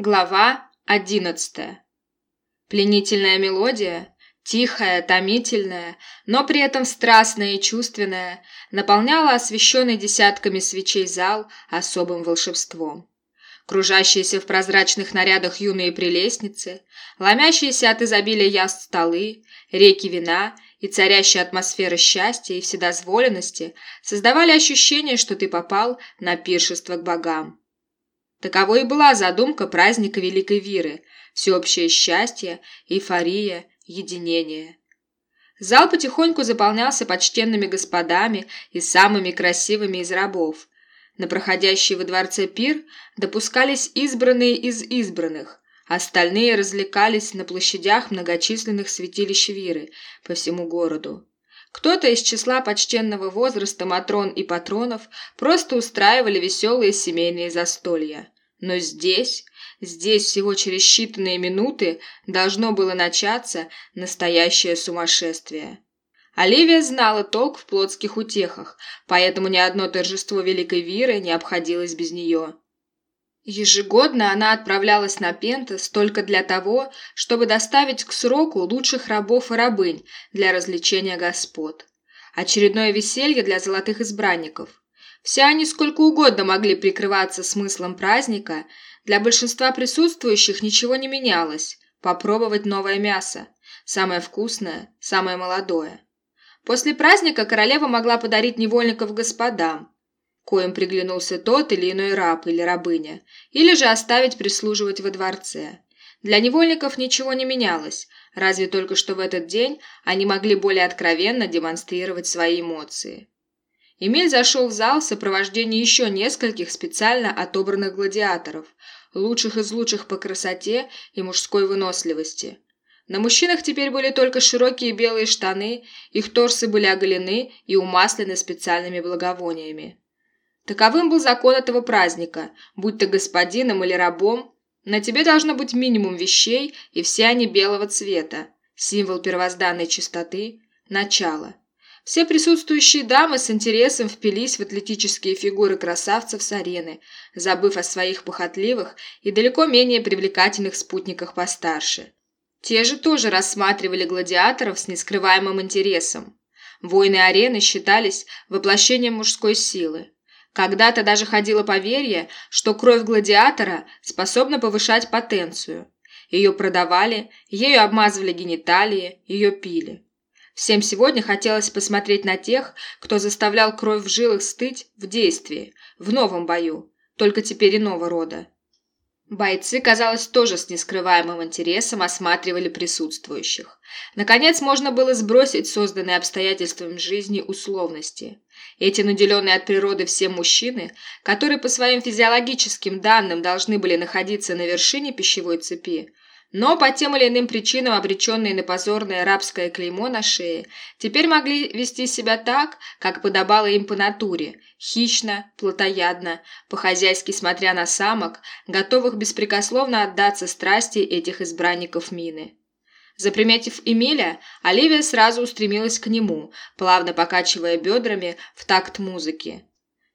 Глава одиннадцатая. Пленительная мелодия, тихая, томительная, но при этом страстная и чувственная, наполняла освещенный десятками свечей зал особым волшебством. Кружащиеся в прозрачных нарядах юные прелестницы, ломящиеся от изобилия яств столы, реки вина и царящая атмосфера счастья и вседозволенности создавали ощущение, что ты попал на пиршество к богам. Таковой и была задумка праздника Великой Виры – всеобщее счастье, эйфория, единение. Зал потихоньку заполнялся почтенными господами и самыми красивыми из рабов. На проходящий во дворце пир допускались избранные из избранных, остальные развлекались на площадях многочисленных святилищ Виры по всему городу. Кто-то из числа почтенного возраста Матрон и Патронов просто устраивали веселые семейные застолья. Но здесь, здесь всего через считанные минуты должно было начаться настоящее сумасшествие. Оливия знала толк в плотских утехах, поэтому ни одно торжество Великой Виры не обходилось без нее. Ежегодно она отправлялась на Пентас только для того, чтобы доставить к сроку лучших рабов и рабынь для развлечения господ. Очередное веселье для золотых избранников. Все они сколько угодно могли прикрываться смыслом праздника, для большинства присутствующих ничего не менялось. Попробовать новое мясо. Самое вкусное, самое молодое. После праздника королева могла подарить невольников господам, коим приглянулся тот или иной раб или рабыня, или же оставить прислуживать во дворце. Для невольников ничего не менялось, разве только что в этот день они могли более откровенно демонстрировать свои эмоции. Эмиль зашел в зал в сопровождении еще нескольких специально отобранных гладиаторов, лучших из лучших по красоте и мужской выносливости. На мужчинах теперь были только широкие белые штаны, их торсы были оголены и умаслены специальными благовониями. Таковым был закон этого праздника. Будь ты господином или рабом, на тебе должно быть минимум вещей, и все они белого цвета. Символ первозданной чистоты – начало. Все присутствующие дамы с интересом впились в атлетические фигуры красавцев с арены, забыв о своих похотливых и далеко менее привлекательных спутниках постарше. Те же тоже рассматривали гладиаторов с нескрываемым интересом. Войны арены считались воплощением мужской силы. Когда-то даже ходило поверье, что кровь гладиатора способна повышать потенцию. Ее продавали, ею обмазывали гениталии, ее пили. Всем сегодня хотелось посмотреть на тех, кто заставлял кровь в жилах стыть в действии, в новом бою, только теперь иного рода. Бойцы, казалось, тоже с нескрываемым интересом осматривали присутствующих. Наконец, можно было сбросить созданные обстоятельствами жизни условности. Эти наделенные от природы все мужчины, которые по своим физиологическим данным должны были находиться на вершине пищевой цепи, но по тем или иным причинам обреченные на позорное рабское клеймо на шее, теперь могли вести себя так, как подобало им по натуре, хищно, плотоядно, по-хозяйски смотря на самок, готовых беспрекословно отдаться страсти этих избранников мины. Заприметив Эмиля, Оливия сразу устремилась к нему, плавно покачивая бедрами в такт музыки.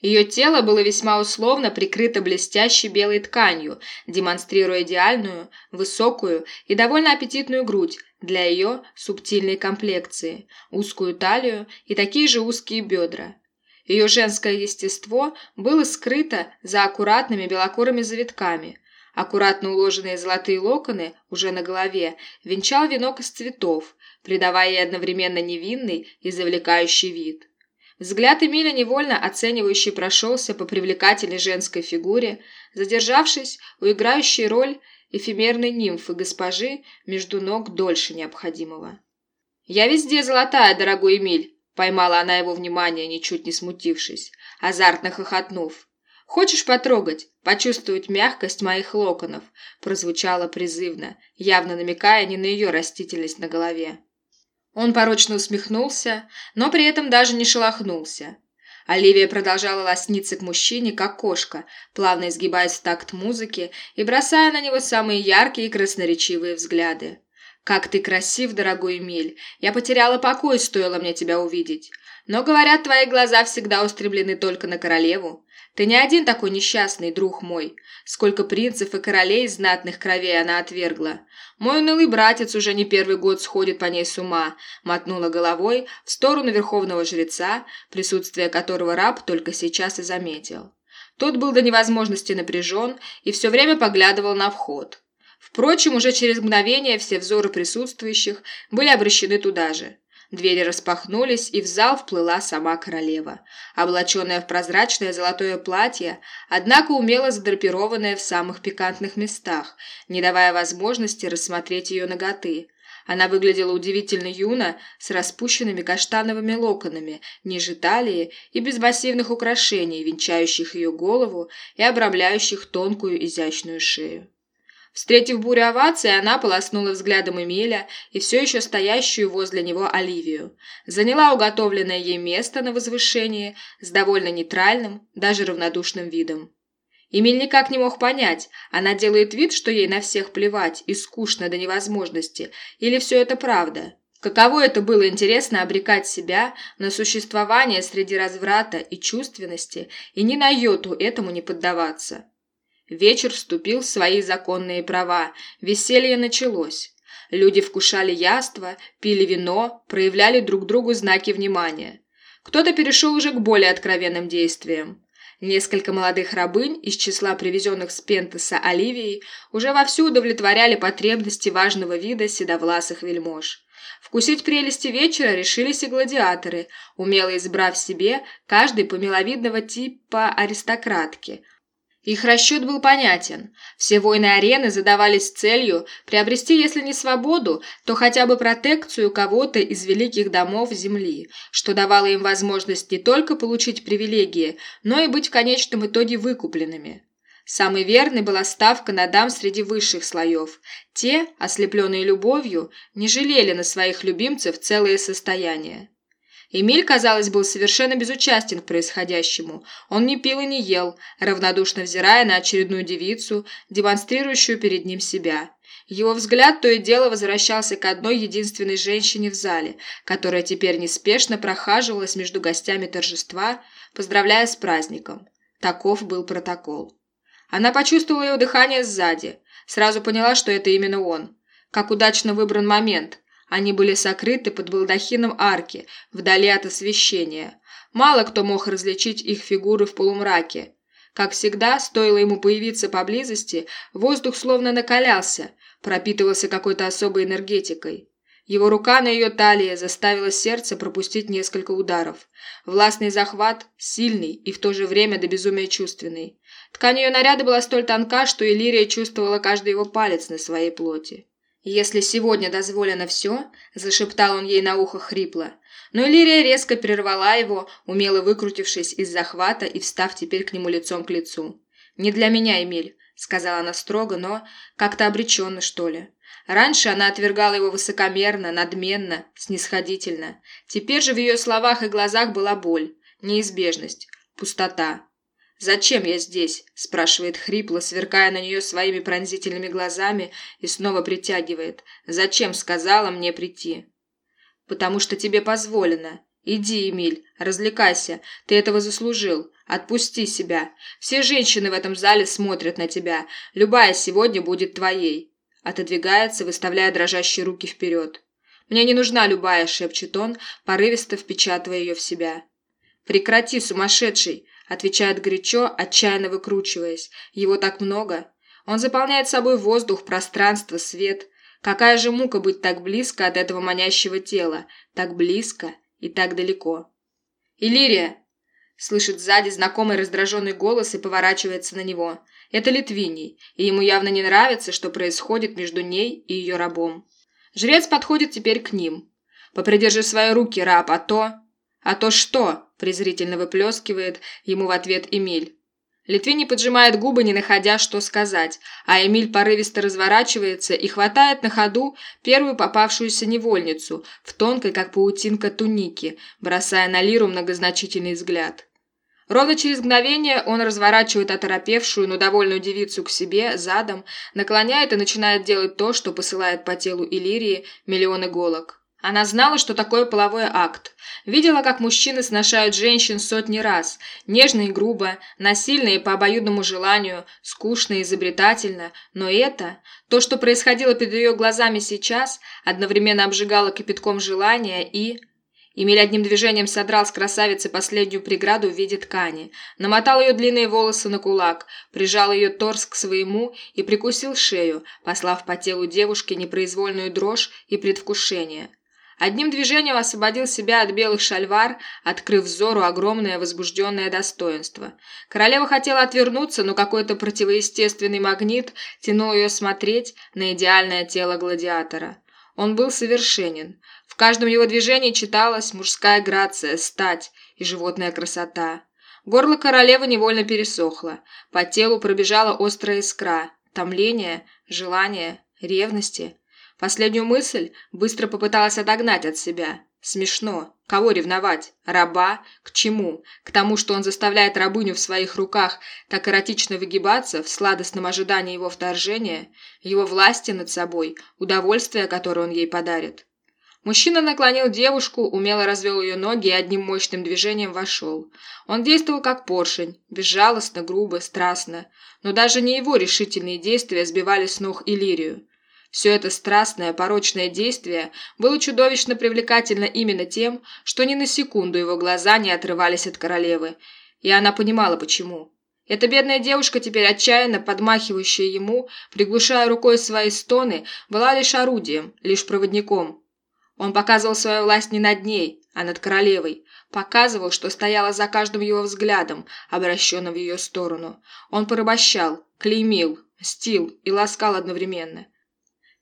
Ее тело было весьма условно прикрыто блестящей белой тканью, демонстрируя идеальную, высокую и довольно аппетитную грудь для ее субтильной комплекции, узкую талию и такие же узкие бедра. Ее женское естество было скрыто за аккуратными белокурыми завитками. Аккуратно уложенные золотые локоны уже на голове венчал венок из цветов, придавая ей одновременно невинный и завлекающий вид. Взгляд Эмиля невольно оценивающий прошелся по привлекательной женской фигуре, задержавшись у играющей роль эфемерной нимфы госпожи между ног дольше необходимого. «Я везде золотая, дорогой Эмиль!» Поймала она его внимание, ничуть не смутившись, азартно хохотнув. «Хочешь потрогать, почувствовать мягкость моих локонов?» прозвучало призывно, явно намекая не на ее растительность на голове. Он порочно усмехнулся, но при этом даже не шелохнулся. Оливия продолжала лосниться к мужчине, как кошка, плавно изгибаясь в такт музыки и бросая на него самые яркие и красноречивые взгляды. «Как ты красив, дорогой Эмиль! Я потеряла покой, стоило мне тебя увидеть. Но, говорят, твои глаза всегда устремлены только на королеву. Ты не один такой несчастный, друг мой. Сколько принцев и королей знатных кровей она отвергла. Мой унылый братец уже не первый год сходит по ней с ума, мотнула головой в сторону верховного жреца, присутствие которого раб только сейчас и заметил. Тот был до невозможности напряжен и все время поглядывал на вход. Впрочем, уже через мгновение все взоры присутствующих были обращены туда же. Двери распахнулись, и в зал вплыла сама королева, облаченная в прозрачное золотое платье, однако умело задрапированное в самых пикантных местах, не давая возможности рассмотреть ее ноготы. Она выглядела удивительно юно, с распущенными каштановыми локонами, ниже талии и без массивных украшений, венчающих ее голову и обрамляющих тонкую изящную шею. Встретив бурю оваций, она полоснула взглядом Эмиля и все еще стоящую возле него Оливию. Заняла уготовленное ей место на возвышении с довольно нейтральным, даже равнодушным видом. Эмиль никак не мог понять, она делает вид, что ей на всех плевать и скучно до невозможности, или все это правда. Каково это было интересно обрекать себя на существование среди разврата и чувственности и ни на йоту этому не поддаваться. Вечер вступил в свои законные права, веселье началось. Люди вкушали яства, пили вино, проявляли друг другу знаки внимания. Кто-то перешел уже к более откровенным действиям. Несколько молодых рабынь из числа привезенных с Пентеса Оливией уже вовсю удовлетворяли потребности важного вида седовласых вельмож. Вкусить прелести вечера решились и гладиаторы, умело избрав себе каждый по миловидного типа аристократки, их расчет был понятен. Все войны арены задавались целью приобрести, если не свободу, то хотя бы протекцию кого-то из великих домов Земли, что давало им возможность не только получить привилегии, но и быть в конечном итоге выкупленными. Самой верной была ставка на дам среди высших слоев. Те, ослепленные любовью, не жалели на своих любимцев целые состояния. Эмиль, казалось, был совершенно безучастен к происходящему. Он не пил и не ел, равнодушно взирая на очередную девицу, демонстрирующую перед ним себя. Его взгляд то и дело возвращался к одной единственной женщине в зале, которая теперь неспешно прохаживалась между гостями торжества, поздравляя с праздником. Таков был протокол. Она почувствовала его дыхание сзади, сразу поняла, что это именно он. Как удачно выбран момент. Они были сокрыты под балдахином арки, вдали от освещения. Мало кто мог различить их фигуры в полумраке. Как всегда, стоило ему появиться поблизости, воздух словно накалялся, пропитывался какой-то особой энергетикой. Его рука на ее талии заставила сердце пропустить несколько ударов. Властный захват, сильный и в то же время до безумия чувственный. Ткань ее наряда была столь тонка, что Иллирия чувствовала каждый его палец на своей плоти. «Если сегодня дозволено все», – зашептал он ей на ухо хрипло. Но Лирия резко прервала его, умело выкрутившись из захвата и встав теперь к нему лицом к лицу. «Не для меня, Эмиль», – сказала она строго, но как-то обреченно, что ли. Раньше она отвергала его высокомерно, надменно, снисходительно. Теперь же в ее словах и глазах была боль, неизбежность, пустота. «Зачем я здесь?» – спрашивает хрипло, сверкая на нее своими пронзительными глазами и снова притягивает. «Зачем сказала мне прийти?» «Потому что тебе позволено. Иди, Эмиль, развлекайся. Ты этого заслужил. Отпусти себя. Все женщины в этом зале смотрят на тебя. Любая сегодня будет твоей». Отодвигается, выставляя дрожащие руки вперед. «Мне не нужна любая», – шепчет он, порывисто впечатывая ее в себя. «Прекрати, сумасшедший!» Отвечает горячо, отчаянно выкручиваясь. Его так много. Он заполняет собой воздух, пространство, свет. Какая же мука быть так близко от этого манящего тела. Так близко и так далеко. «Иллирия!» Слышит сзади знакомый раздраженный голос и поворачивается на него. Это Литвиний, и ему явно не нравится, что происходит между ней и ее рабом. Жрец подходит теперь к ним. «Попридержи свои руки, раб, а то...» «А то что?» – презрительно выплескивает ему в ответ Эмиль. Литвини поджимает губы, не находя, что сказать, а Эмиль порывисто разворачивается и хватает на ходу первую попавшуюся невольницу в тонкой, как паутинка, тунике, бросая на Лиру многозначительный взгляд. Ровно через мгновение он разворачивает оторопевшую, но довольную девицу к себе, задом, наклоняет и начинает делать то, что посылает по телу Иллирии миллион иголок. Она знала, что такое половой акт. Видела, как мужчины сношают женщин сотни раз. Нежно и грубо, насильно и по обоюдному желанию, скучно и изобретательно. Но это, то, что происходило перед ее глазами сейчас, одновременно обжигало кипятком желания и... Эмиль одним движением содрал с красавицы последнюю преграду в виде ткани, намотал ее длинные волосы на кулак, прижал ее торс к своему и прикусил шею, послав по телу девушки непроизвольную дрожь и предвкушение. Одним движением освободил себя от белых шальвар, открыв взору огромное возбужденное достоинство. Королева хотела отвернуться, но какой-то противоестественный магнит тянул ее смотреть на идеальное тело гладиатора. Он был совершенен. В каждом его движении читалась мужская грация, стать и животная красота. Горло королевы невольно пересохло. По телу пробежала острая искра. Томление, желание, ревности. Последнюю мысль быстро попыталась отогнать от себя. Смешно. Кого ревновать? Раба? К чему? К тому, что он заставляет рабыню в своих руках так эротично выгибаться в сладостном ожидании его вторжения, его власти над собой, удовольствия, которое он ей подарит. Мужчина наклонил девушку, умело развел ее ноги и одним мощным движением вошел. Он действовал как поршень, безжалостно, грубо, страстно. Но даже не его решительные действия сбивали с ног Иллирию. Все это страстное, порочное действие было чудовищно привлекательно именно тем, что ни на секунду его глаза не отрывались от королевы, и она понимала, почему. Эта бедная девушка, теперь отчаянно подмахивающая ему, приглушая рукой свои стоны, была лишь орудием, лишь проводником. Он показывал свою власть не над ней, а над королевой, показывал, что стояла за каждым его взглядом, обращенным в ее сторону. Он порабощал, клеймил, мстил и ласкал одновременно.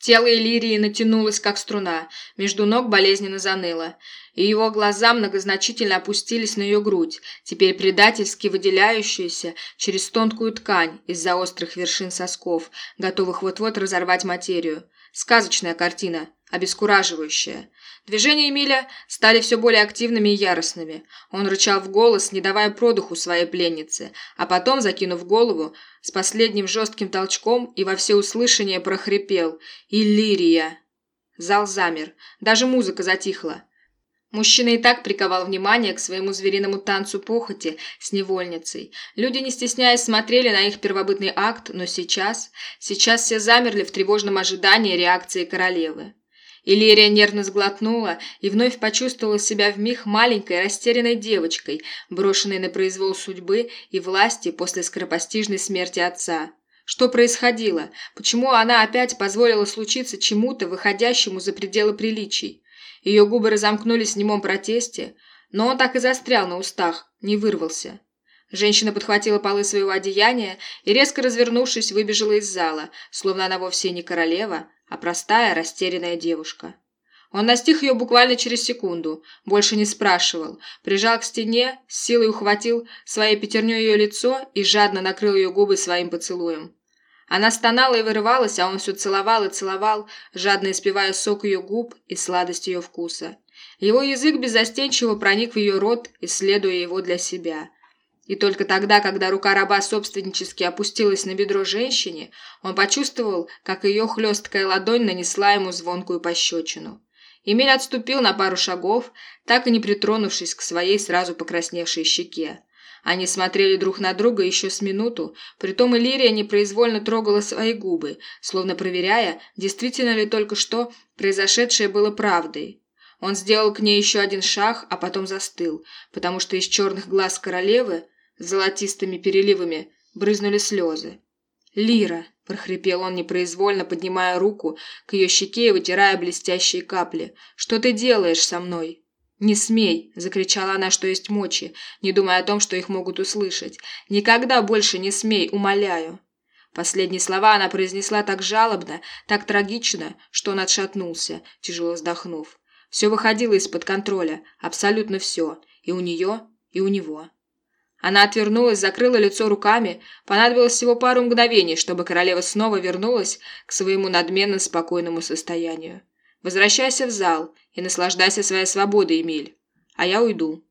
Тело Иллирии натянулось, как струна, между ног болезненно заныло, и его глаза многозначительно опустились на ее грудь, теперь предательски выделяющуюся через тонкую ткань из-за острых вершин сосков, готовых вот-вот разорвать материю. Сказочная картина, обескураживающая. Движения Эмиля стали все более активными и яростными. Он рычал в голос, не давая продуху своей пленнице, а потом, закинув голову, с последним жестким толчком и во всеуслышание прохрипел «Иллирия!». Зал замер, даже музыка затихла. Мужчина и так приковал внимание к своему звериному танцу похоти с невольницей. Люди, не стесняясь, смотрели на их первобытный акт, но сейчас... Сейчас все замерли в тревожном ожидании реакции королевы. Иллирия нервно сглотнула и вновь почувствовала себя вмиг маленькой растерянной девочкой, брошенной на произвол судьбы и власти после скоропостижной смерти отца. Что происходило? Почему она опять позволила случиться чему-то, выходящему за пределы приличий? Ее губы разомкнулись в немом протесте, но он так и застрял на устах, не вырвался. Женщина подхватила полы своего одеяния и, резко развернувшись, выбежала из зала, словно она вовсе не королева, а простая, растерянная девушка. Он настиг ее буквально через секунду, больше не спрашивал, прижал к стене, с силой ухватил своей пятерней ее лицо и жадно накрыл ее губы своим поцелуем. Она стонала и вырывалась, а он все целовал и целовал, жадно испевая сок ее губ и сладость ее вкуса. Его язык беззастенчиво проник в ее рот, исследуя его для себя – и только тогда, когда рука раба собственнически опустилась на бедро женщине, он почувствовал, как ее хлесткая ладонь нанесла ему звонкую пощечину. Эмиль отступил на пару шагов, так и не притронувшись к своей сразу покрасневшей щеке. Они смотрели друг на друга еще с минуту, притом Иллирия непроизвольно трогала свои губы, словно проверяя, действительно ли только что произошедшее было правдой. Он сделал к ней еще один шаг, а потом застыл, потому что из черных глаз королевы золотистыми переливами брызнули слезы. «Лира!» – прохрипел он непроизвольно, поднимая руку к ее щеке и вытирая блестящие капли. «Что ты делаешь со мной?» «Не смей!» – закричала она, что есть мочи, не думая о том, что их могут услышать. «Никогда больше не смей, умоляю!» Последние слова она произнесла так жалобно, так трагично, что он отшатнулся, тяжело вздохнув. Все выходило из-под контроля, абсолютно все, и у нее, и у него. Она отвернулась, закрыла лицо руками. Понадобилось всего пару мгновений, чтобы королева снова вернулась к своему надменно спокойному состоянию. «Возвращайся в зал и наслаждайся своей свободой, Эмиль. А я уйду».